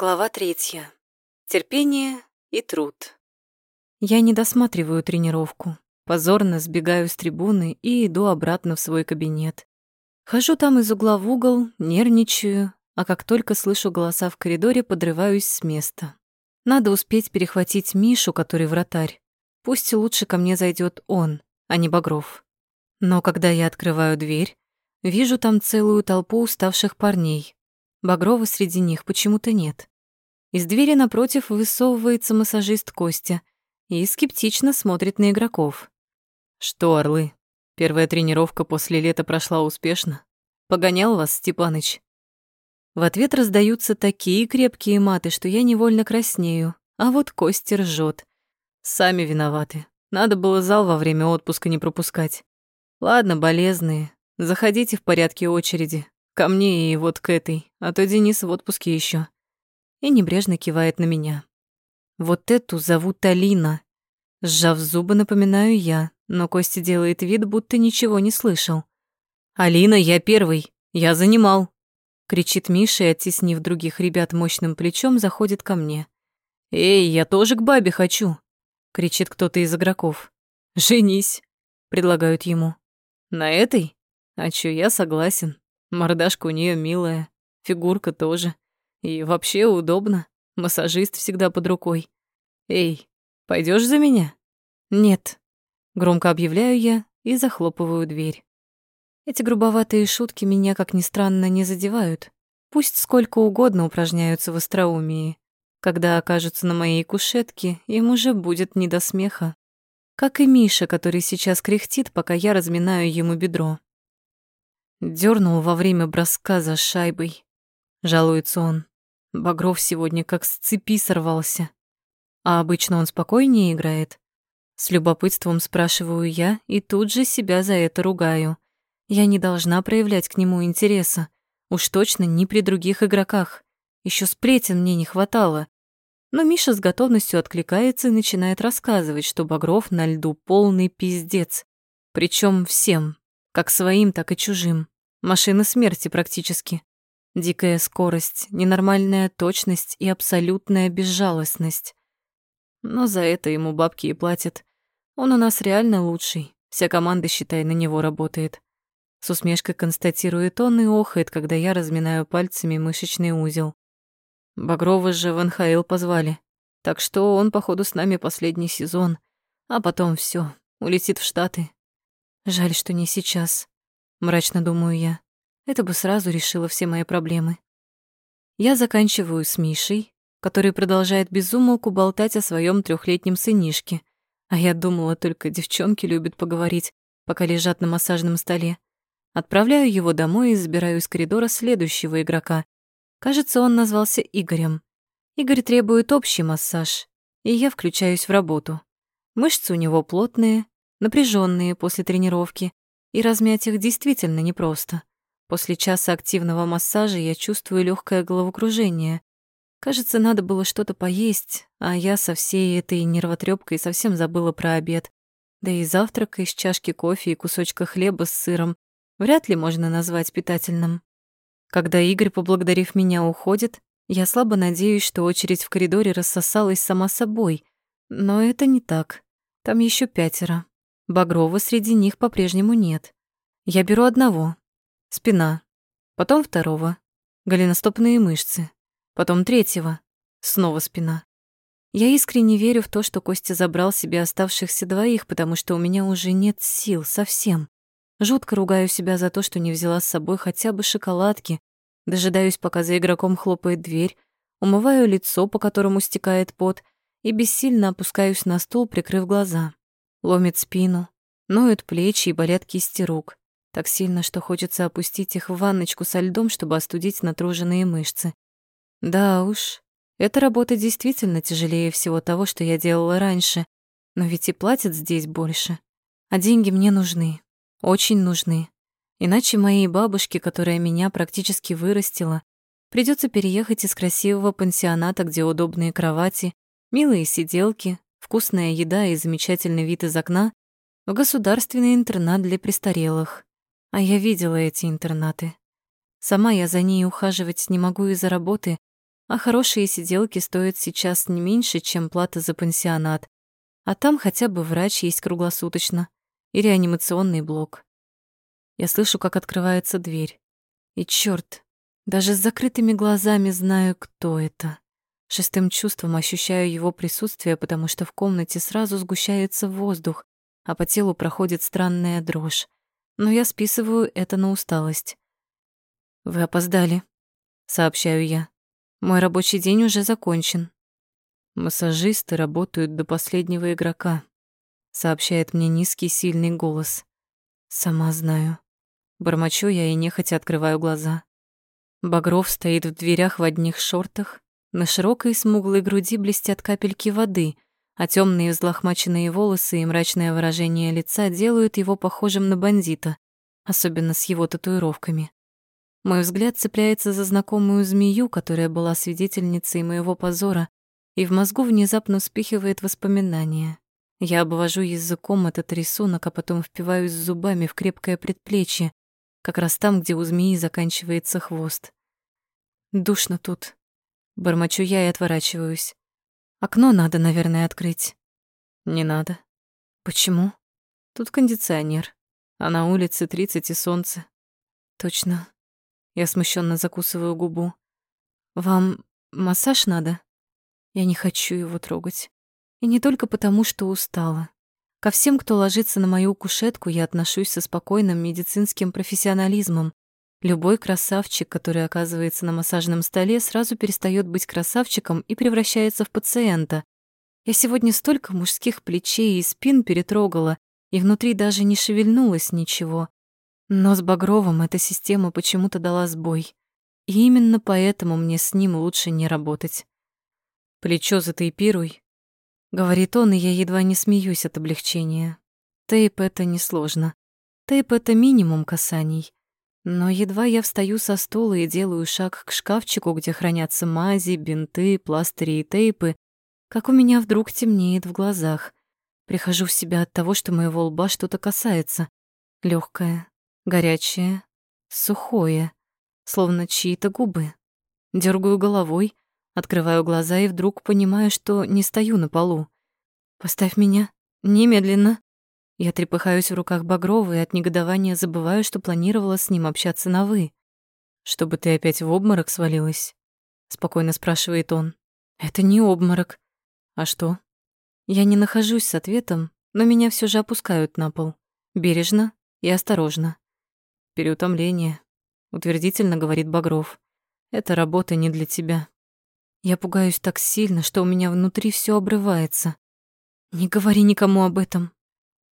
Глава третья. Терпение и труд. Я не досматриваю тренировку. Позорно сбегаю с трибуны и иду обратно в свой кабинет. Хожу там из угла в угол, нервничаю, а как только слышу голоса в коридоре, подрываюсь с места. Надо успеть перехватить Мишу, который вратарь. Пусть лучше ко мне зайдет он, а не Багров. Но когда я открываю дверь, вижу там целую толпу уставших парней. Багрова среди них почему-то нет. Из двери напротив высовывается массажист Костя и скептично смотрит на игроков. «Что, орлы, первая тренировка после лета прошла успешно? Погонял вас, Степаныч?» В ответ раздаются такие крепкие маты, что я невольно краснею, а вот Костя ржет. Сами виноваты. Надо было зал во время отпуска не пропускать. Ладно, болезные, заходите в порядке очереди. Ко мне и вот к этой, а то Денис в отпуске еще. И небрежно кивает на меня. Вот эту зовут Алина. Сжав зубы, напоминаю я, но Костя делает вид, будто ничего не слышал. «Алина, я первый. Я занимал», — кричит Миша и, оттеснив других ребят мощным плечом, заходит ко мне. «Эй, я тоже к бабе хочу», — кричит кто-то из игроков. «Женись», — предлагают ему. «На этой? А чё, я согласен. Мордашка у нее милая, фигурка тоже. И вообще удобно. Массажист всегда под рукой. Эй, пойдешь за меня? Нет. Громко объявляю я и захлопываю дверь. Эти грубоватые шутки меня, как ни странно, не задевают. Пусть сколько угодно упражняются в остроумии. Когда окажутся на моей кушетке, им уже будет не до смеха. Как и Миша, который сейчас кряхтит, пока я разминаю ему бедро. Дёрнул во время броска за шайбой. Жалуется он. Багров сегодня как с цепи сорвался. А обычно он спокойнее играет. С любопытством спрашиваю я и тут же себя за это ругаю. Я не должна проявлять к нему интереса. Уж точно не при других игроках. Еще сплетен мне не хватало. Но Миша с готовностью откликается и начинает рассказывать, что Багров на льду полный пиздец. Причем всем, как своим, так и чужим. Машина смерти практически. Дикая скорость, ненормальная точность и абсолютная безжалостность. Но за это ему бабки и платят. Он у нас реально лучший. Вся команда, считай, на него работает. С усмешкой констатирует он и охает, когда я разминаю пальцами мышечный узел. Багрова же в НХЛ позвали. Так что он, походу, с нами последний сезон. А потом все, улетит в Штаты. Жаль, что не сейчас. Мрачно думаю я. Это бы сразу решило все мои проблемы. Я заканчиваю с Мишей, который продолжает безумолку болтать о своем трехлетнем сынишке. А я думала, только девчонки любят поговорить, пока лежат на массажном столе. Отправляю его домой и забираю из коридора следующего игрока. Кажется, он назвался Игорем. Игорь требует общий массаж, и я включаюсь в работу. Мышцы у него плотные, напряженные после тренировки, и размять их действительно непросто. После часа активного массажа я чувствую легкое головокружение. Кажется, надо было что-то поесть, а я со всей этой нервотрепкой совсем забыла про обед. Да и завтрак из чашки кофе и кусочка хлеба с сыром вряд ли можно назвать питательным. Когда Игорь, поблагодарив меня, уходит, я слабо надеюсь, что очередь в коридоре рассосалась сама собой. Но это не так. Там еще пятеро. Багрова среди них по-прежнему нет. Я беру одного. Спина. Потом второго. Голеностопные мышцы. Потом третьего. Снова спина. Я искренне верю в то, что Костя забрал себе оставшихся двоих, потому что у меня уже нет сил совсем. Жутко ругаю себя за то, что не взяла с собой хотя бы шоколадки. Дожидаюсь, пока за игроком хлопает дверь, умываю лицо, по которому стекает пот, и бессильно опускаюсь на стул, прикрыв глаза. Ломит спину, ноют плечи и болят кисти рук. Так сильно, что хочется опустить их в ванночку со льдом, чтобы остудить натруженные мышцы. Да уж, эта работа действительно тяжелее всего того, что я делала раньше, но ведь и платят здесь больше. А деньги мне нужны, очень нужны. Иначе моей бабушке, которая меня практически вырастила, придется переехать из красивого пансионата, где удобные кровати, милые сиделки, вкусная еда и замечательный вид из окна в государственный интернат для престарелых. А я видела эти интернаты. Сама я за ней ухаживать не могу из-за работы, а хорошие сиделки стоят сейчас не меньше, чем плата за пансионат. А там хотя бы врач есть круглосуточно и реанимационный блок. Я слышу, как открывается дверь. И чёрт, даже с закрытыми глазами знаю, кто это. Шестым чувством ощущаю его присутствие, потому что в комнате сразу сгущается воздух, а по телу проходит странная дрожь. Но я списываю это на усталость. «Вы опоздали», — сообщаю я. «Мой рабочий день уже закончен». «Массажисты работают до последнего игрока», — сообщает мне низкий сильный голос. «Сама знаю». Бормочу я и нехотя открываю глаза. Багров стоит в дверях в одних шортах, на широкой смуглой груди блестят капельки воды, а темные взлохмаченные волосы и мрачное выражение лица делают его похожим на бандита, особенно с его татуировками. Мой взгляд цепляется за знакомую змею, которая была свидетельницей моего позора, и в мозгу внезапно вспихивает воспоминания. Я обвожу языком этот рисунок, а потом впиваюсь зубами в крепкое предплечье, как раз там, где у змеи заканчивается хвост. Душно тут. Бормочу я и отворачиваюсь. Окно надо, наверное, открыть. Не надо. Почему? Тут кондиционер, а на улице 30 и солнце. Точно. Я смущенно закусываю губу. Вам массаж надо? Я не хочу его трогать. И не только потому, что устала. Ко всем, кто ложится на мою кушетку, я отношусь со спокойным медицинским профессионализмом. Любой красавчик, который оказывается на массажном столе, сразу перестает быть красавчиком и превращается в пациента. Я сегодня столько мужских плечей и спин перетрогала, и внутри даже не шевельнулось ничего. Но с Багровым эта система почему-то дала сбой. И именно поэтому мне с ним лучше не работать. Плечо затейпируй, Говорит он, и я едва не смеюсь от облегчения. Тейп — это несложно. Тейп — это минимум касаний. Но едва я встаю со стула и делаю шаг к шкафчику, где хранятся мази, бинты, пластыри и тейпы, как у меня вдруг темнеет в глазах. Прихожу в себя от того, что моего лба что-то касается. легкое, горячее, сухое, словно чьи-то губы. Дергаю головой, Открываю глаза и вдруг понимаю, что не стою на полу. «Поставь меня. Немедленно». Я трепыхаюсь в руках Багрова и от негодования забываю, что планировала с ним общаться на «вы». «Чтобы ты опять в обморок свалилась?» — спокойно спрашивает он. «Это не обморок». «А что?» Я не нахожусь с ответом, но меня все же опускают на пол. Бережно и осторожно. «Переутомление», — утвердительно говорит Багров. «Это работа не для тебя». Я пугаюсь так сильно, что у меня внутри все обрывается. Не говори никому об этом.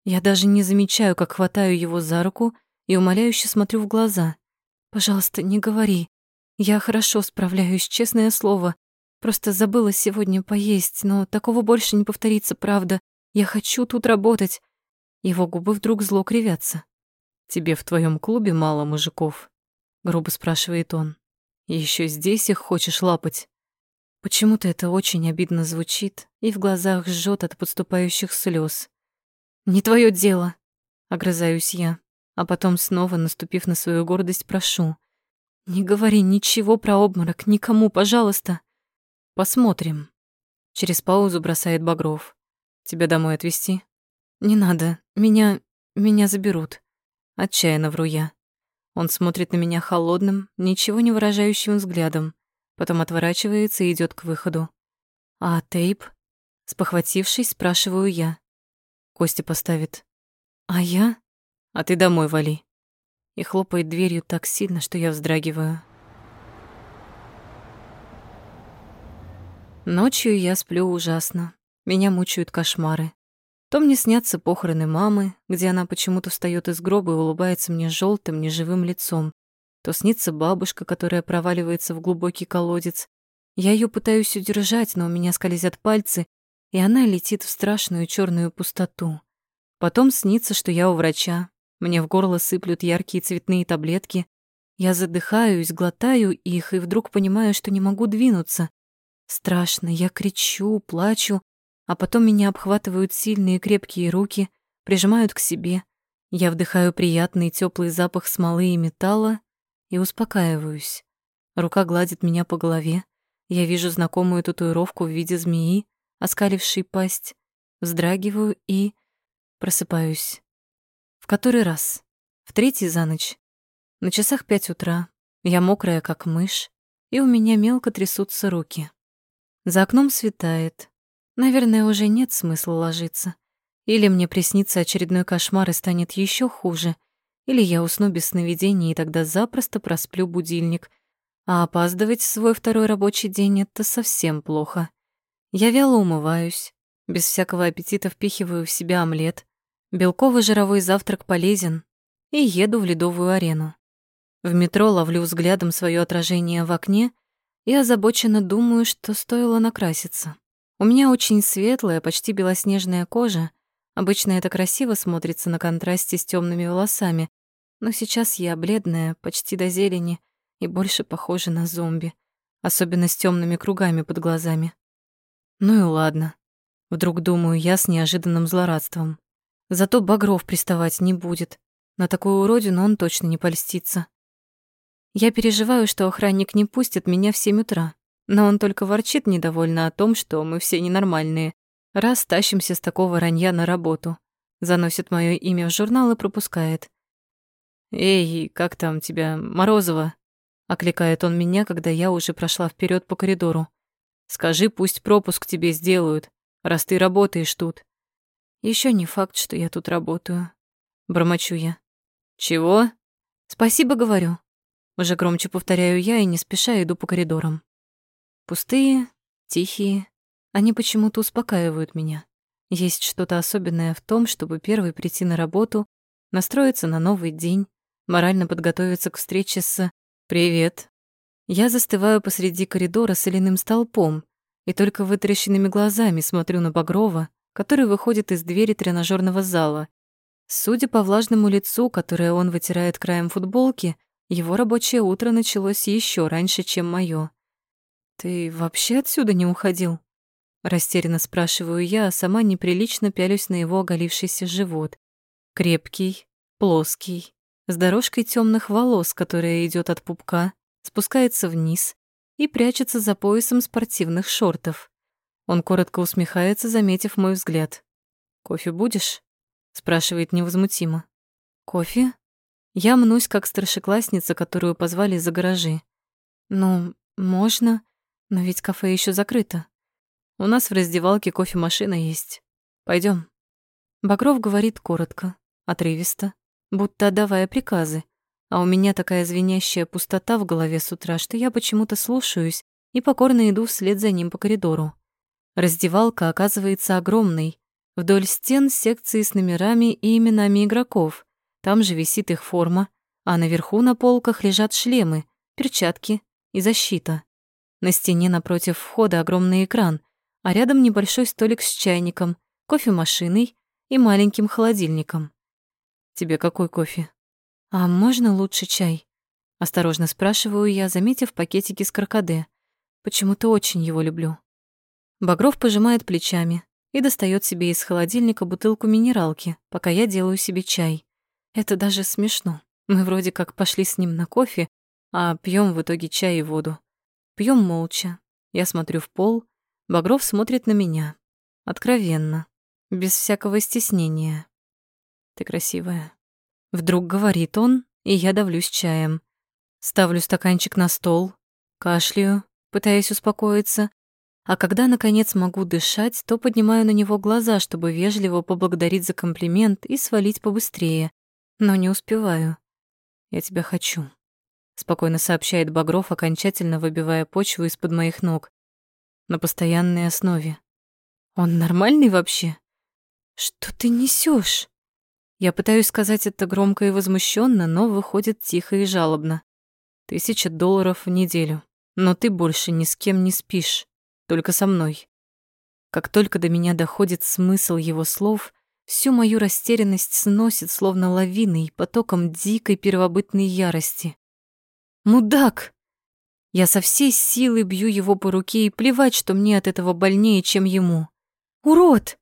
Я даже не замечаю, как хватаю его за руку и умоляюще смотрю в глаза. Пожалуйста, не говори. Я хорошо справляюсь, честное слово. Просто забыла сегодня поесть, но такого больше не повторится, правда. Я хочу тут работать. Его губы вдруг зло кривятся. «Тебе в твоем клубе мало мужиков?» — грубо спрашивает он. Еще здесь их хочешь лапать?» Почему-то это очень обидно звучит и в глазах жжет от подступающих слез. «Не твое дело», — огрызаюсь я, а потом снова, наступив на свою гордость, прошу. «Не говори ничего про обморок никому, пожалуйста». «Посмотрим». Через паузу бросает Багров. «Тебя домой отвезти?» «Не надо. Меня... меня заберут». Отчаянно вру я. Он смотрит на меня холодным, ничего не выражающим взглядом, потом отворачивается и идет к выходу. «А тейп?» Спохватившись, спрашиваю я. Костя поставит. «А я?» «А ты домой вали». И хлопает дверью так сильно, что я вздрагиваю. Ночью я сплю ужасно. Меня мучают кошмары. То мне снятся похороны мамы, где она почему-то встает из гроба и улыбается мне желтым, неживым лицом, то снится бабушка, которая проваливается в глубокий колодец. Я ее пытаюсь удержать, но у меня скользят пальцы, и она летит в страшную черную пустоту. Потом снится, что я у врача. Мне в горло сыплют яркие цветные таблетки. Я задыхаюсь, глотаю их и вдруг понимаю, что не могу двинуться. Страшно, я кричу, плачу, а потом меня обхватывают сильные крепкие руки, прижимают к себе. Я вдыхаю приятный теплый запах смолы и металла и успокаиваюсь. Рука гладит меня по голове. Я вижу знакомую татуировку в виде змеи, оскалившей пасть, вздрагиваю и просыпаюсь. В который раз? В третий за ночь. На часах пять утра. Я мокрая, как мышь, и у меня мелко трясутся руки. За окном светает. Наверное, уже нет смысла ложиться. Или мне приснится очередной кошмар и станет еще хуже, или я усну без сновидений и тогда запросто просплю будильник. А опаздывать свой второй рабочий день — это совсем плохо. Я вяло умываюсь, без всякого аппетита впихиваю в себя омлет. Белковый жировой завтрак полезен. И еду в ледовую арену. В метро ловлю взглядом свое отражение в окне и озабоченно думаю, что стоило накраситься. У меня очень светлая, почти белоснежная кожа, Обычно это красиво смотрится на контрасте с темными волосами, но сейчас я бледная, почти до зелени, и больше похожа на зомби, особенно с темными кругами под глазами. Ну и ладно. Вдруг думаю я с неожиданным злорадством. Зато Багров приставать не будет. На такую уродину он точно не польстится. Я переживаю, что охранник не пустит меня в семь утра, но он только ворчит недовольно о том, что мы все ненормальные, Раз тащимся с такого ранья на работу. Заносит мое имя в журнал и пропускает. «Эй, как там тебя, Морозова?» Окликает он меня, когда я уже прошла вперед по коридору. «Скажи, пусть пропуск тебе сделают, раз ты работаешь тут». Еще не факт, что я тут работаю. Бормочу я. «Чего?» «Спасибо, говорю». Уже громче повторяю я и не спеша иду по коридорам. Пустые, тихие, они почему-то успокаивают меня. Есть что-то особенное в том, чтобы первый прийти на работу, настроиться на новый день, морально подготовиться к встрече с «Привет». Я застываю посреди коридора с соляным столпом и только вытаращенными глазами смотрю на Багрова, который выходит из двери тренажерного зала. Судя по влажному лицу, которое он вытирает краем футболки, его рабочее утро началось еще раньше, чем мое. «Ты вообще отсюда не уходил?» Растерянно спрашиваю я, а сама неприлично пялюсь на его оголившийся живот. Крепкий, плоский, с дорожкой темных волос, которая идет от пупка, спускается вниз и прячется за поясом спортивных шортов. Он коротко усмехается, заметив мой взгляд. «Кофе будешь?» — спрашивает невозмутимо. «Кофе?» Я мнусь, как старшеклассница, которую позвали за гаражи. «Ну, можно, но ведь кафе еще закрыто». У нас в раздевалке кофемашина есть. Пойдем. Багров говорит коротко, отрывисто, будто отдавая приказы, а у меня такая звенящая пустота в голове с утра, что я почему-то слушаюсь и покорно иду вслед за ним по коридору. Раздевалка оказывается огромной. Вдоль стен секции с номерами и именами игроков. Там же висит их форма, а наверху на полках лежат шлемы, перчатки и защита. На стене напротив входа огромный экран, а рядом небольшой столик с чайником, кофемашиной и маленьким холодильником. «Тебе какой кофе?» «А можно лучше чай?» Осторожно спрашиваю я, заметив пакетики с каркаде. Почему-то очень его люблю. Багров пожимает плечами и достает себе из холодильника бутылку минералки, пока я делаю себе чай. Это даже смешно. Мы вроде как пошли с ним на кофе, а пьем в итоге чай и воду. Пьем молча. Я смотрю в пол, Багров смотрит на меня. Откровенно. Без всякого стеснения. Ты красивая. Вдруг говорит он, и я давлюсь чаем. Ставлю стаканчик на стол, кашляю, пытаясь успокоиться, а когда, наконец, могу дышать, то поднимаю на него глаза, чтобы вежливо поблагодарить за комплимент и свалить побыстрее. Но не успеваю. «Я тебя хочу», — спокойно сообщает Багров, окончательно выбивая почву из-под моих ног на постоянной основе. Он нормальный вообще? Что ты несешь? Я пытаюсь сказать это громко и возмущенно, но выходит тихо и жалобно. Тысяча долларов в неделю, но ты больше ни с кем не спишь, только со мной. Как только до меня доходит смысл его слов, всю мою растерянность сносит словно лавиной потоком дикой первобытной ярости. «Мудак!» Я со всей силы бью его по руке и плевать, что мне от этого больнее, чем ему. «Урод!»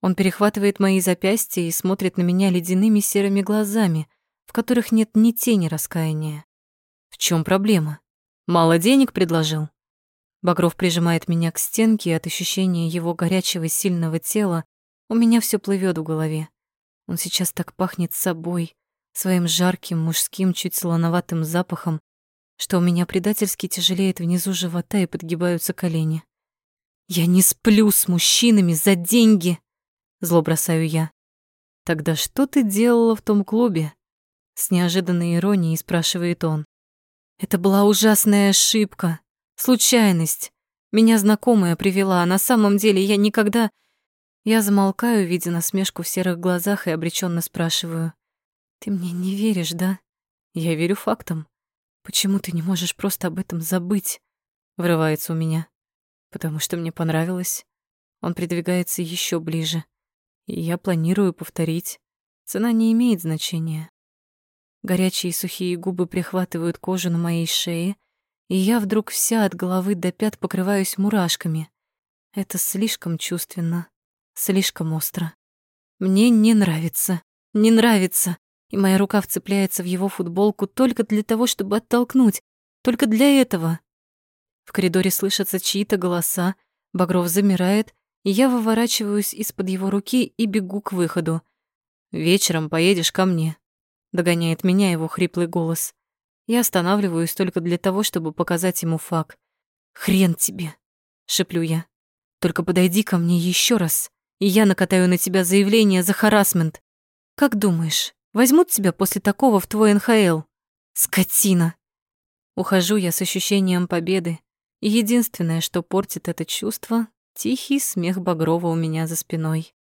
Он перехватывает мои запястья и смотрит на меня ледяными серыми глазами, в которых нет ни тени раскаяния. В чем проблема? Мало денег предложил? Багров прижимает меня к стенке, и от ощущения его горячего сильного тела у меня все плывет в голове. Он сейчас так пахнет собой, своим жарким, мужским, чуть солоноватым запахом, что у меня предательски тяжелеет внизу живота и подгибаются колени. «Я не сплю с мужчинами за деньги!» Зло бросаю я. «Тогда что ты делала в том клубе?» С неожиданной иронией спрашивает он. «Это была ужасная ошибка, случайность. Меня знакомая привела, а на самом деле я никогда...» Я замолкаю, видя насмешку в серых глазах и обреченно спрашиваю. «Ты мне не веришь, да?» «Я верю фактам. Почему ты не можешь просто об этом забыть?» Врывается у меня. «Потому что мне понравилось». Он придвигается еще ближе. Я планирую повторить. Цена не имеет значения. Горячие сухие губы прихватывают кожу на моей шее, и я вдруг вся от головы до пят покрываюсь мурашками. Это слишком чувственно, слишком остро. Мне не нравится, не нравится и моя рука вцепляется в его футболку только для того, чтобы оттолкнуть, только для этого. В коридоре слышатся чьи-то голоса, Багров замирает, я выворачиваюсь из-под его руки и бегу к выходу. «Вечером поедешь ко мне», — догоняет меня его хриплый голос. Я останавливаюсь только для того, чтобы показать ему факт. «Хрен тебе!» — шеплю я. «Только подойди ко мне еще раз, и я накатаю на тебя заявление за харасмент. Как думаешь, Возьмут тебя после такого в твой НХЛ. Скотина. Ухожу я с ощущением победы. И единственное, что портит это чувство, тихий смех Багрова у меня за спиной.